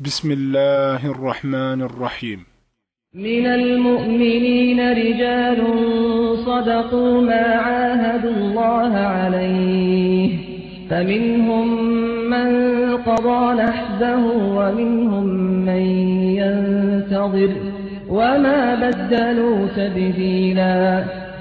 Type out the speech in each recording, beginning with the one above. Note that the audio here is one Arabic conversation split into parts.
بسم الله الرحمن الرحيم. من المؤمنين رجال صدقوا ما عاهدوا الله عليه. فمنهم من قضى نحبه ومنهم من ينتظر. وما بدلوا تبديلا.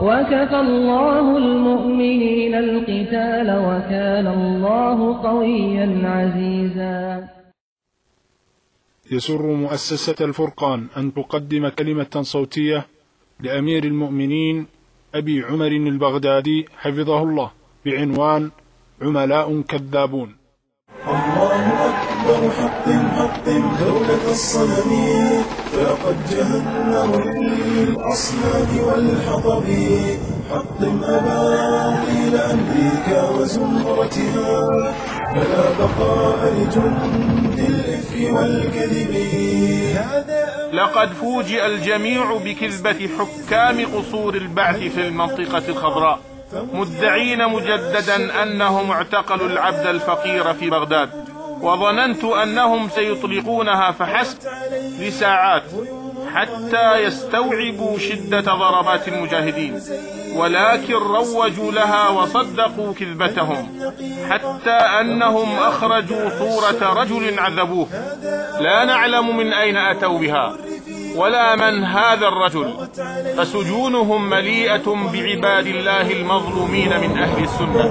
وكفى الله المؤمنين القتال وكان الله قويا عزيزا. يسر مؤسسة الفرقان أن تقدم كلمة صوتية لأمير المؤمنين أبي عمر البغدادي حفظه الله بعنوان عملاء كذابون. الله أكبر. حطم حطم دولة الصنم فقد جهنم للأصنام والحطب. حطم أباطيل أمريكا وزمرتها. فلا بقاء لجند الإفك والكذب. لقد فوجئ الجميع بكذبة حكام قصور البعث في المنطقة الخضراء مدعين مجددا أنهم اعتقلوا العبد الفقير في بغداد. وظننت أنهم سيطلقونها فحسب لساعات حتى يستوعبوا شدة ضربات المجاهدين. ولكن روجوا لها وصدقوا كذبتهم حتى أنهم أخرجوا صورة رجل عذبوه. لا نعلم من أين أتوا بها. ولا من هذا الرجل. فسجونهم مليئة بعباد الله المظلومين من أهل السنة.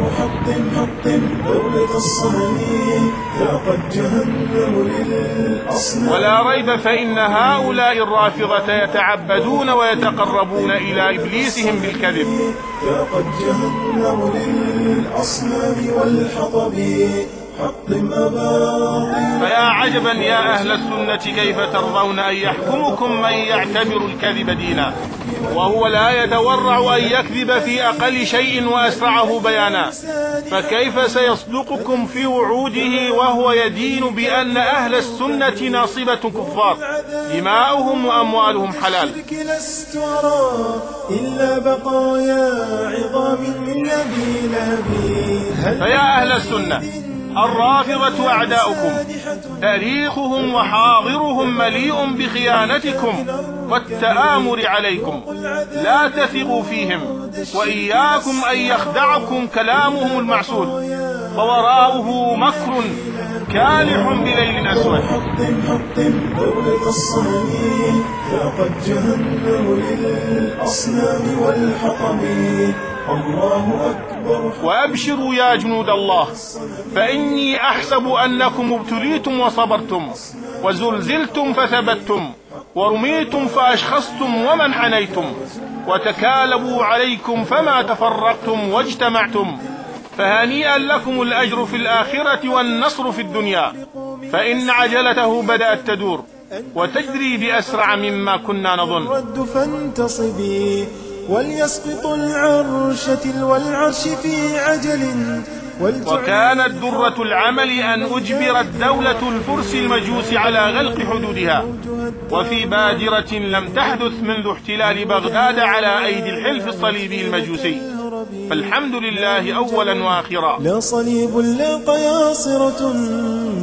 ولا ريب فإن هؤلاء الرافضة يتعبدون ويتقربون إلى إبليسهم بالكذب. فقد جهنم للأصنام والحطب. أباطيل فيا عجبا يا أهل السنة كيف ترضون أن يحكمكم من يعتبر الكذب دينا؟ وهو لا يتورع أن يكذب في أقل شيء وأسرعه بيانا. فكيف سيصدقكم في وعوده وهو يدين بأن أهل السنة ناصبة كفار؟ دماؤهم وأموالهم حلال. لست أرى إلا بقايا عظام من أبي فيا أهل السنة الرافضة أعداؤكم. تاريخهم وحاضرهم مليء بخيانتكم والتآمر عليكم. لا تثقوا فيهم وإياكم أن يخدعكم كلامهم المعسول. ووراءه مكر كالح بليل أسود. حطم حطم دولة الصنم فقد جهنم للأصنام والحطم. وأبشروا يا جنود الله فإني أحسب أنكم ابتليتم وصبرتم وزلزلتم فثبتم ورميتم فأشخصتم ومنحنيتم وتكالبوا عليكم فما تفرقتم واجتمعتم فهنيئا لكم الأجر في الآخرة والنصر في الدنيا فإن عجلته بدأت تدور وتجري بأسرع مما كنا نظن. وليسقط العرش تلو العرش في عجل. وكانت درة العمل أن أجبر الدولة الفرس المجوس على غلق حدودها. وفي بادرة لم تحدث منذ احتلال بغداد على أيدي الحلف الصليبي المجوسي. فالحمد لله أولا وآخرا. لا صليب لا قياصرة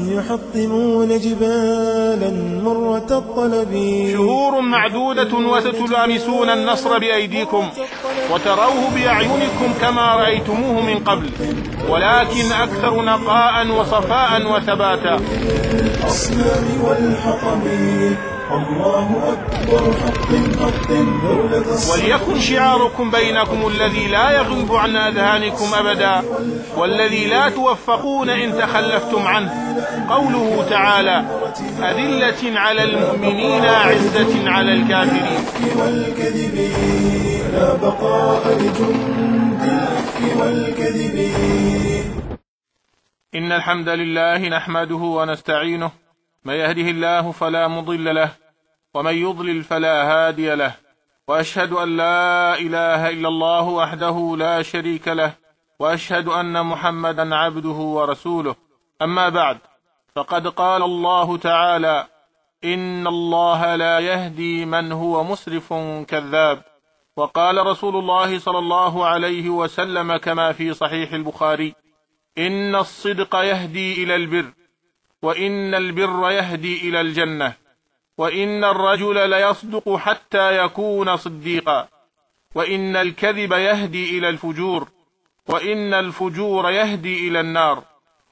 يحطمون جبالا مرة الطلب. شهور معدودة وستلامسون النصر بأيديكم وتروه بأعينكم كما رأيتموه من قبل ولكن أكثر نقاء وصفاء وثباتا. الأصنام والحطم الله أكبر حطم حطم دولة وليكن شعاركم بينكم الذي لا يغيب عن أذهانكم أبدا والذي لا توفقون إن تخلفتم عنه. قوله تعالى أذلة على المؤمنين عزة على الكافرين. والكذب لا بقاء لجند والكذب إن الحمد لله نحمده ونستعينه من يهده الله فلا مضل له ومن يضلل فلا هادي له وأشهد أن لا إله إلا الله وحده لا شريك له وأشهد أن محمدا عبده ورسوله. أما بعد فقد قال الله تعالى إن الله لا يهدي من هو مسرف كذاب. وقال رسول الله صلى الله عليه وسلم كما في صحيح البخاري إن الصدق يهدي إلى البر. وإن البر يهدي إلى الجنة وإن الرجل ليصدق حتى يكون صديقا وإن الكذب يهدي إلى الفجور وإن الفجور يهدي إلى النار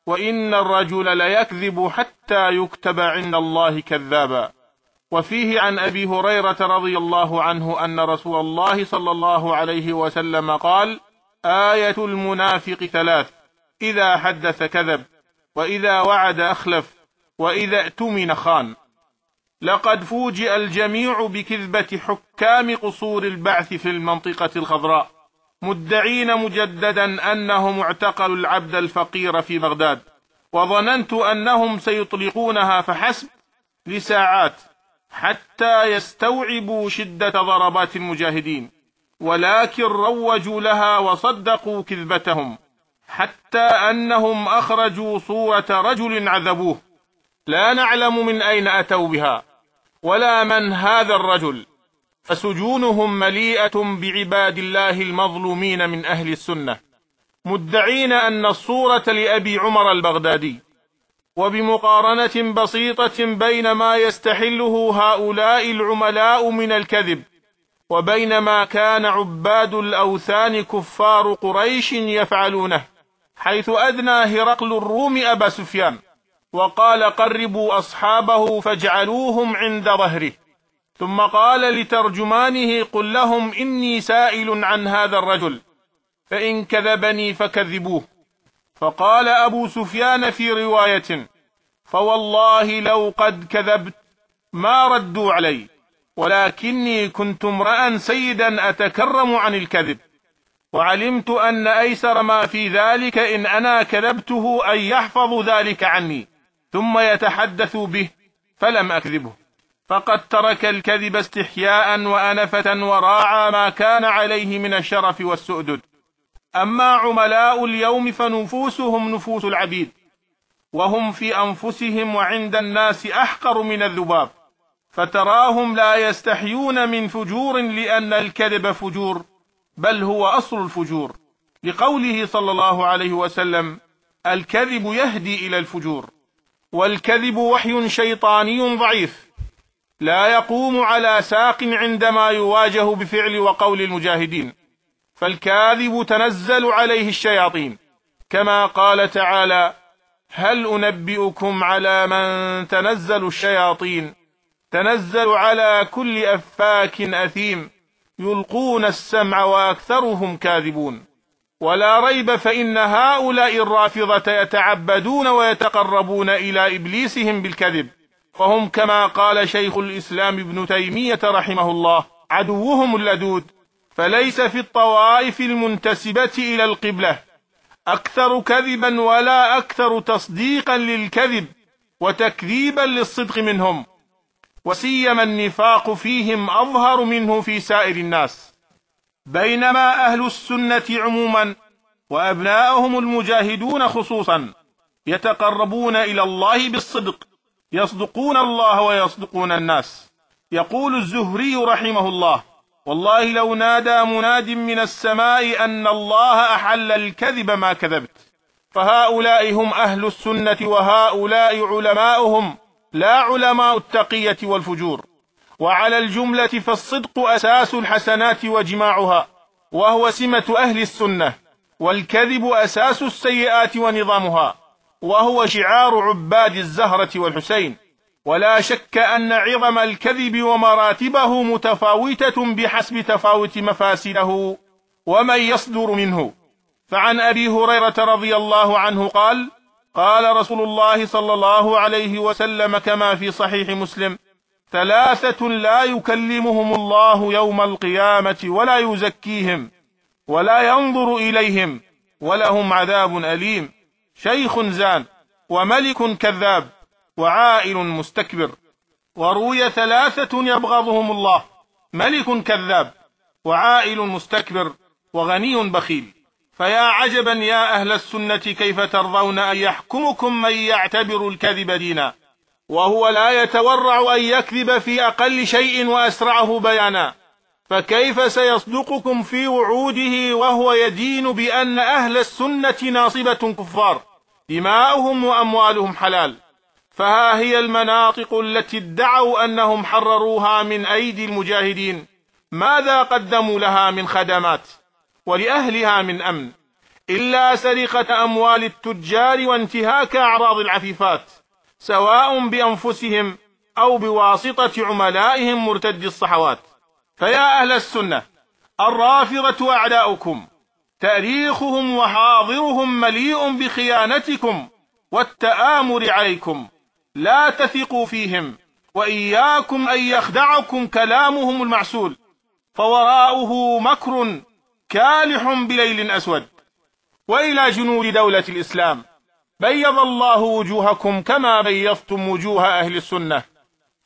وإن الرجل ليكذب حتى يكتب عند الله كذابا. وفيه عن أبي هريرة رضي الله عنه أن رسول الله صلى الله عليه وسلم قال آية المنافق ثلاث إذا حدث كذب. وإذا وعد أخلف وإذا اؤتمن خان. لقد فوجئ الجميع بكذبة حكام قصور البعث في المنطقة الخضراء مدعين مجددا أنهم اعتقلوا العبد الفقير في بغداد. وظننت أنهم سيطلقونها فحسب لساعات حتى يستوعبوا شدة ضربات المجاهدين. ولكن روجوا لها وصدقوا كذبتهم. حتى أنهم أخرجوا صورة رجل عذبوه. لا نعلم من أين أتوا بها ولا من هذا الرجل. فسجونهم مليئة بعباد الله المظلومين من أهل السنة مدعين أن الصورة لأبي عمر البغدادي. وبمقارنة بسيطة بين ما يستحله هؤلاء العملاء من الكذب وبين ما كان عباد الأوثان كفار قريش يفعلونه. حيث أدنى هرقل الروم أبا سفيان وقال قربوا أصحابه فاجعلوهم عند ظهره. ثم قال لترجمانه قل لهم إني سائل عن هذا الرجل فإن كذبني فكذبوه. فقال أبو سفيان في رواية فوالله لو قد كذبت ما ردوا علي ولكني كنت امرأ سيدا أتكرم عن الكذب. وعلمت أن أيسر ما في ذلك إن أنا كذبته أن يحفظ ذلك عني ثم يتحدث به فلم أكذبه. فقد ترك الكذب استحياء وأنفة وراعى ما كان عليه من الشرف والسؤدد. أما عملاء اليوم فنفوسهم نفوس العبيد وهم في أنفسهم وعند الناس أحقر من الذباب فتراهم لا يستحيون من فجور لأن الكذب فجور. بل هو أصل الفجور. لقوله صلى الله عليه وسلم الكذب يهدي إلى الفجور والكذب وحي شيطاني ضعيف لا يقوم على ساق عندما يواجه بفعل وقول المجاهدين. فالكاذب تنزل عليه الشياطين. كما قال تعالى هل أنبئكم على من تنزل الشياطين؟ تنزل على كل أفاك أثيم. يلقون السمع وأكثرهم كاذبون. ولا ريب فإن هؤلاء الرافضة يتعبدون ويتقربون إلى إبليسهم بالكذب. فهم كما قال شيخ الإسلام ابن تيمية رحمه الله عدوهم اللدود. فليس في الطوائف المنتسبة إلى القبلة. أكثر كذبا ولا أكثر تصديقا للكذب وتكذيبا للصدق منهم. وسيما النفاق فيهم أظهر منه في سائر الناس. بينما أهل السنة عموما وأبناءهم المجاهدون خصوصا يتقربون إلى الله بالصدق يصدقون الله ويصدقون الناس. يقول الزهري رحمه الله والله لو نادى مناد من السماء أن الله أحل الكذب ما كذبت فهؤلاء هم أهل السنة وهؤلاء علماؤهم. لا علماء التقية والفجور وعلى الجملة فالصدق أساس الحسنات وجماعها وهو سمة أهل السنة والكذب أساس السيئات ونظامها وهو شعار عباد الزهرة والحسين. ولا شك أن عظم الكذب ومراتبه متفاوتة بحسب تفاوت مفاسده ومن يصدر منه. فعن أبي هريرة رضي الله عنه قال قال رسول الله صلى الله عليه وسلم كما في صحيح مسلم ثلاثة لا يكلمهم الله يوم القيامة ولا يزكيهم ولا ينظر إليهم ولهم عذاب أليم. شيخ زان وملك كذاب وعائل مستكبر. وروي ثلاثة يبغضهم الله ملك كذاب وعائل مستكبر وغني بخيل. فيا عجبا يا أهل السنة كيف ترضون أن يحكمكم من يعتبر الكذب دينا؟ وهو لا يتورع أن يكذب في أقل شيء وأسرعه بيانا. فكيف سيصدقكم في وعوده وهو يدين بأن أهل السنة ناصبة كفار دماؤهم وأموالهم حلال؟ فها هي المناطق التي ادعوا أنهم حرروها من أيدي المجاهدين. ماذا قدموا لها من خدمات؟ ولأهلها من أمن إلا سرقة أموال التجار وانتهاك أعراض العفيفات سواء بأنفسهم أو بواسطة عملائهم مرتد الصحوات. فيا أهل السنة الرافضة أعداؤكم تأريخهم وحاضرهم مليء بخيانتكم والتآمر عليكم لا تثقوا فيهم وإياكم أن يخدعكم كلامهم المعسول فوراؤه مكر كالح بليل أسود وإلى جنود دولة الإسلام. بيض الله وجوهكم كما بيضتم وجوه أهل السنة.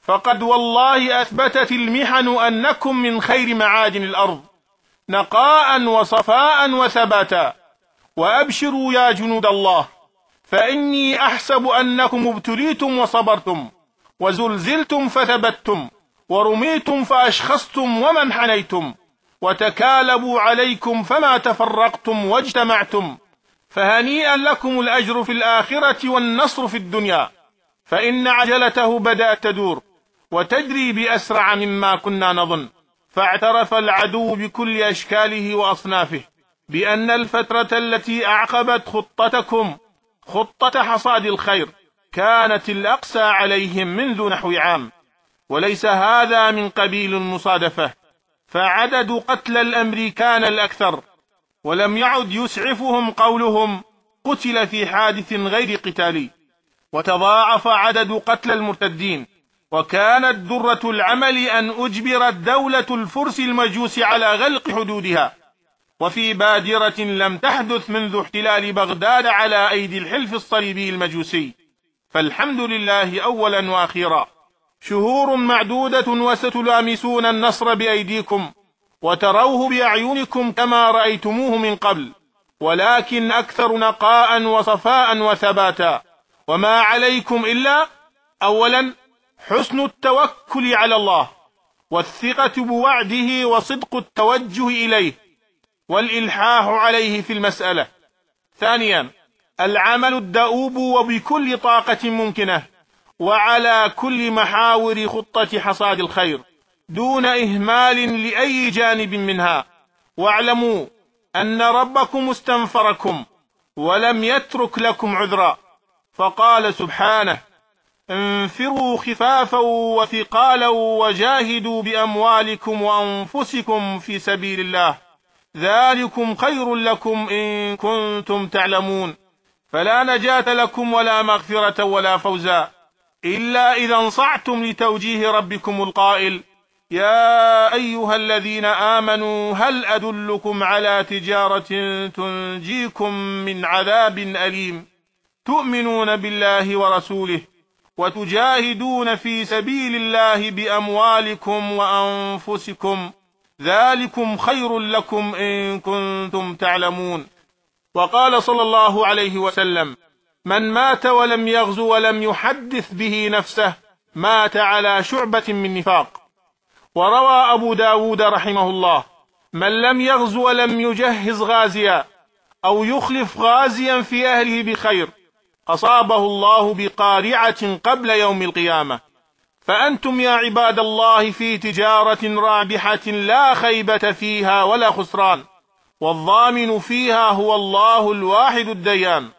فقد والله أثبتت المحن أنكم من خير معادن الأرض. نقاء وصفاء وثباتا. وأبشروا يا جنود الله. فإني أحسب أنكم ابتليتم وصبرتم. وزلزلتم فثبتتم. ورميتم فأشخصتم ومن حنيتم. وتكالبوا عليكم فما تفرقتم واجتمعتم فهنيئا لكم الأجر في الآخرة والنصر في الدنيا. فإن عجلته بدأت تدور وتجري بأسرع مما كنا نظن. فاعترف العدو بكل أشكاله وأصنافه بأن الفترة التي أعقبت خطتكم خطة حصاد الخير كانت الأقسى عليهم منذ نحو عام. وليس هذا من قبيل المصادفة. فعدد قتل الأمريكان الأكثر ولم يعد يسعفهم قولهم قتل في حادث غير قتالي. وتضاعف عدد قتل المرتدين وكانت درة العمل أن أجبرت دولة الفرس المجوس على غلق حدودها. وفي بادرة لم تحدث منذ احتلال بغداد على أيدي الحلف الصليبي المجوسي. فالحمد لله أولا وأخيرا. شهور معدودة وستلامسون النصر بأيديكم وتروه بأعينكم كما رأيتموه من قبل ولكن أكثر نقاء وصفاء وثباتا. وما عليكم إلا أولا حسن التوكل على الله والثقة بوعده وصدق التوجه إليه والإلحاح عليه في المسألة. ثانيا العمل الدؤوب وبكل طاقة ممكنة. وعلى كل محاور خطة حصاد الخير دون إهمال لأي جانب منها. واعلموا أن ربكم استنفركم ولم يترك لكم عذرا. فقال سبحانه انفروا خفافا وثقالا وجاهدوا بأموالكم وأنفسكم في سبيل الله. ذلكم خير لكم إن كنتم تعلمون. فلا نجاة لكم ولا مغفرة ولا فوزا. إلا إذا انصعتم لتوجيه ربكم القائل يا أيها الذين آمنوا هل أدلكم على تجارة تنجيكم من عذاب أليم؟ تؤمنون بالله ورسوله وتجاهدون في سبيل الله بأموالكم وأنفسكم ذلكم خير لكم إن كنتم تعلمون. وقال صلى الله عليه وسلم من مات ولم يغزو ولم يحدث به نفسه مات على شعبة من نفاق. وروى أبو داود رحمه الله من لم يغزو ولم يجهز غازيا أو يخلف غازيا في أهله بخير أصابه الله بقارعة قبل يوم القيامة. فأنتم يا عباد الله في تجارة رابحة لا خيبة فيها ولا خسران والضامن فيها هو الله الواحد الديان.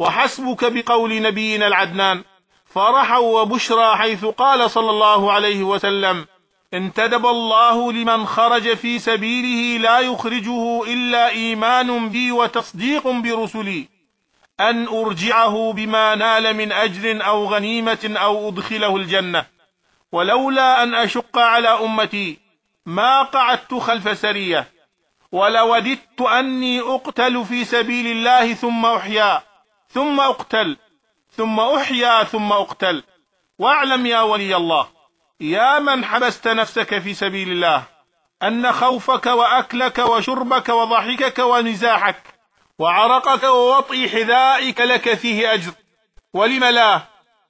وحسبك بقول نبينا العدنان. فرحا وبشرى حيث قال صلى الله عليه وسلم انتدب الله لمن خرج في سبيله لا يخرجه إلا إيمان بي وتصديق برسلي. أن أرجعه بما نال من أجر أو غنيمة أو أدخله الجنة. ولولا أن أشق على أمتي ما قعدت خلف سرية. ولوددت أني أقتل في سبيل الله ثم أحيا. ثم أقتل ثم أحيا ثم أقتل. واعلم يا ولي الله يا من حبست نفسك في سبيل الله أن خوفك وأكلك وشربك وضحكك ومزاحك وعرقك ووطئ حذائك لك فيه أجر. ولم لا؟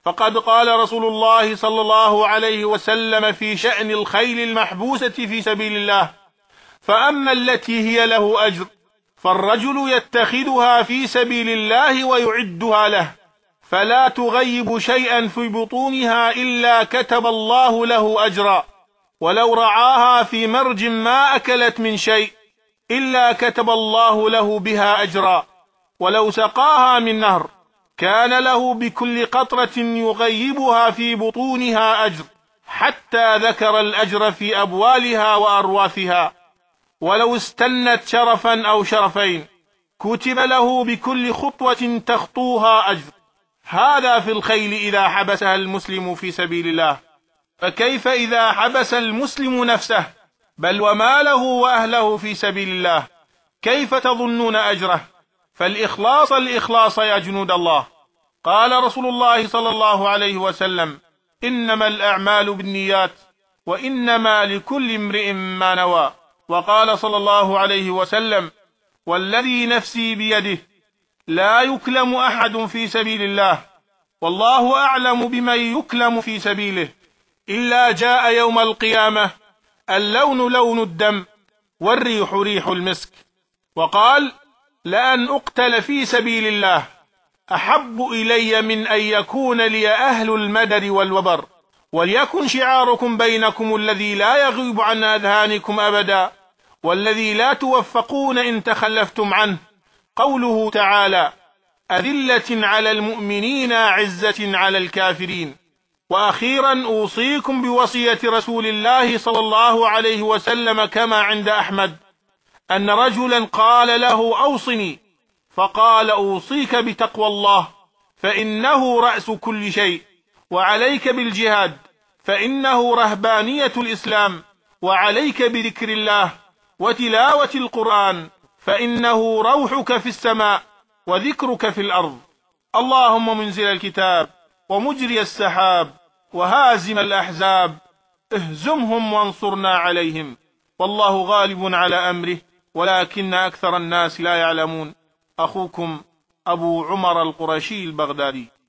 فقد قال رسول الله صلى الله عليه وسلم في شأن الخيل المحبوسة في سبيل الله فأما التي هي له أجر فالرجل يتخذها في سبيل الله ويعدها له فلا تغيب شيئا في بطونها إلا كتب الله له أجرا. ولو رعاها في مرج ما أكلت من شيء إلا كتب الله له بها أجرا. ولو سقاها من نهر كان له بكل قطرة يغيبها في بطونها أجر حتى ذكر الأجر في أبوالها وأرواثها. ولو استنت شرفا أو شرفين كتب له بكل خطوة تخطوها أجر. هذا في الخيل إذا حبسها المسلم في سبيل الله. فكيف إذا حبس المسلم نفسه؟ بل وماله وأهله في سبيل الله. كيف تظنون أجره؟ فالإخلاص الإخلاص يا جنود الله. قال رسول الله صلى الله عليه وسلم إنما الأعمال بالنيات وإنما لكل امرئ ما نوى. وقال صلى الله عليه وسلم والذي نفسي بيده لا يكلم أحد في سبيل الله والله أعلم بمن يكلم في سبيله إلا جاء يوم القيامة اللون لون الدم والريح ريح المسك. وقال لأن أقتل في سبيل الله أحب إلي من أن يكون لي أهل المدر والوبر وليكن شعاركم بينكم الذي لا يغيب عن أذهانكم أبدا. والذي لا توفقون إن تخلفتم عنه. قوله تعالى أذلة على المؤمنين عزة على الكافرين. وأخيرا أوصيكم بوصية رسول الله صلى الله عليه وسلم كما عند أحمد أن رجلا قال له أوصني. فقال أوصيك بتقوى الله فإنه رأس كل شيء. وعليك بالجهاد فإنه رهبانية الإسلام. وعليك بذكر الله. وتلاوة القرآن فإنه روحك في السماء وذكرك في الأرض. اللهم منزل الكتاب ومجري السحاب وهازم الأحزاب. اهزمهم وانصرنا عليهم. والله غالب على أمره ولكن أكثر الناس لا يعلمون. أخوكم أبو عمر القرشي البغدادي.